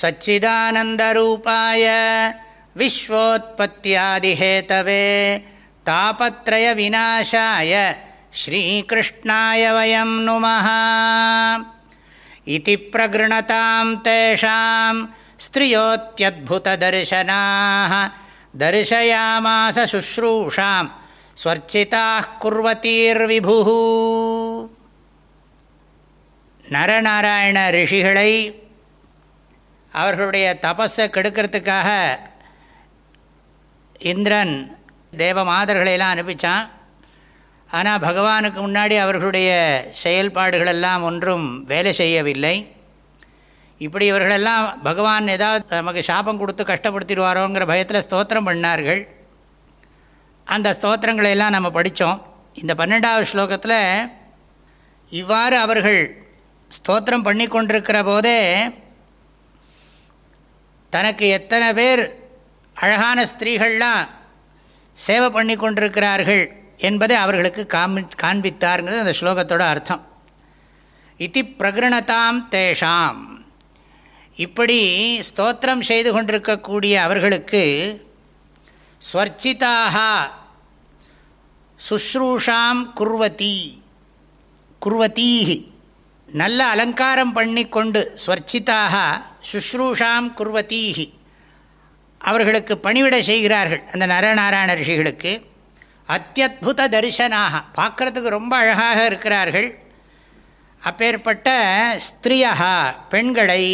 सच्चिदानन्दरूपाय विश्वोत्पत्त्यादिहेतवे तापत्रयविनाशाय श्रीकृष्णाय वयं नुमः इति प्रगृणतां तेषां स्त्रियोत्यद्भुतदर्शनाः दर्शयामास शुश्रूषां स्वर्चिताः कुर्वतीर्विभुः நரநாராயண ரிஷிகளை அவர்களுடைய தபஸை கெடுக்கிறதுக்காக இந்திரன் தேவ மாதர்களையெல்லாம் அனுப்பிச்சான். ஆனால் பகவானுக்கு முன்னாடி அவர்களுடைய செயல்பாடுகளெல்லாம் ஒன்றும் வேலை செய்யவில்லை. இப்படி இவர்களெல்லாம் பகவான் ஏதாவது நமக்கு சாபம் கொடுத்து கஷ்டப்படுத்திடுவாரோங்கிற பயத்தில் ஸ்தோத்திரம் பண்ணார்கள். அந்த ஸ்தோத்திரங்களை எல்லாம் நம்ம படித்தோம். இந்த பன்னெண்டாவது ஸ்லோகத்தில் இவ்வாறு அவர்கள் ஸ்தோத்திரம் பண்ணி கொண்டிருக்கிற போதே தனக்கு எத்தனை பேர் அழகான ஸ்திரீகள்லாம் சேவை பண்ணி கொண்டிருக்கிறார்கள் என்பதை அவர்களுக்கு காமி காண்பித்தாருங்கிறது அந்த ஸ்லோகத்தோட அர்த்தம். இத்தி பிரகிருணதாம் தேஷாம். இப்படி ஸ்தோத்திரம் செய்து கொண்டிருக்கக்கூடிய அவர்களுக்கு ஸ்வர்ச்சிதாக சுஷ்ரூஷாம் குர்வதி குர்வதீஹி. நல்ல அலங்காரம் பண்ணி கொண்டு ஸ்வர்ச்சிதாக சுஷ்ரூஷாம் குர்வத்தீஹி அவர்களுக்கு பணிவிட செய்கிறார்கள் அந்த நரநாராயண ரிஷிகளுக்கு. அத்தியுத தரிசனாக பார்க்குறதுக்கு ரொம்ப அழகாக இருக்கிறார்கள். அப்பேற்பட்ட ஸ்திரியா பெண்களை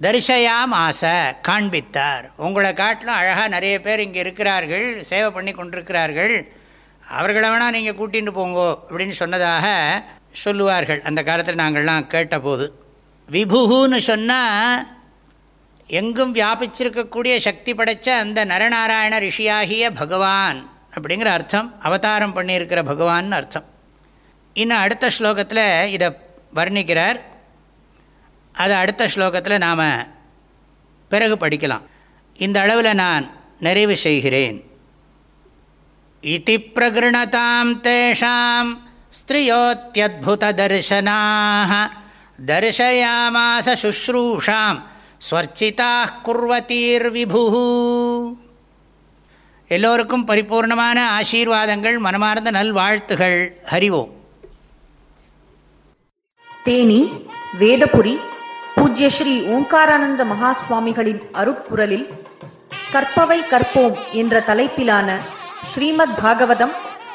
தரிசையாம் ஆசை காண்பித்தார். உங்களை காட்டிலும் அழகாக நிறைய பேர் இங்கே இருக்கிறார்கள் சேவை பண்ணி கொண்டிருக்கிறார்கள் அவர்களை வேணால் நீங்கள் கூட்டிகிட்டு போங்கோ அப்படின்னு சொன்னதாக சொல்லுவார்கள். அந்த காலத்தில் நாங்கள்லாம் கேட்டபோது விபுன்னு சொன்னால் எங்கும் வியாபிச்சிருக்கக்கூடிய சக்தி படைத்த அந்த நரநாராயண ரிஷியாகிய பகவான் அப்படிங்கிற அர்த்தம். அவதாரம் பண்ணியிருக்கிற பகவான் அர்த்தம். இன்னும் அடுத்த ஸ்லோகத்தில் இதை வர்ணிக்கிறார். அதை அடுத்த ஸ்லோகத்தில் நாம் பிறகு படிக்கலாம். இந்த அளவில் நான் நிறைவு செய்கிறேன். இதி பிரகிருணதாம் தேஷாம் ஸ்திரியோத்தியத்புததர்சனாக தர்சயாமாச சுஷ்ரூஷாம் ஸ்வர்ச்சிதாக குர்வதீர் எல்லோருக்கும் பரிபூர்ணமான ஆசீர்வாதங்கள் மனமார்ந்த நல்வாழ்த்துகள். ஹரிவோம். தேனி வேதபுரி பூஜ்ய ஸ்ரீ ஓங்காரானந்த மகாஸ்வாமிகளின் அருப்புரலில் கற்பவை கற்போம் என்ற தலைப்பிலான ஸ்ரீமத் பாகவதம்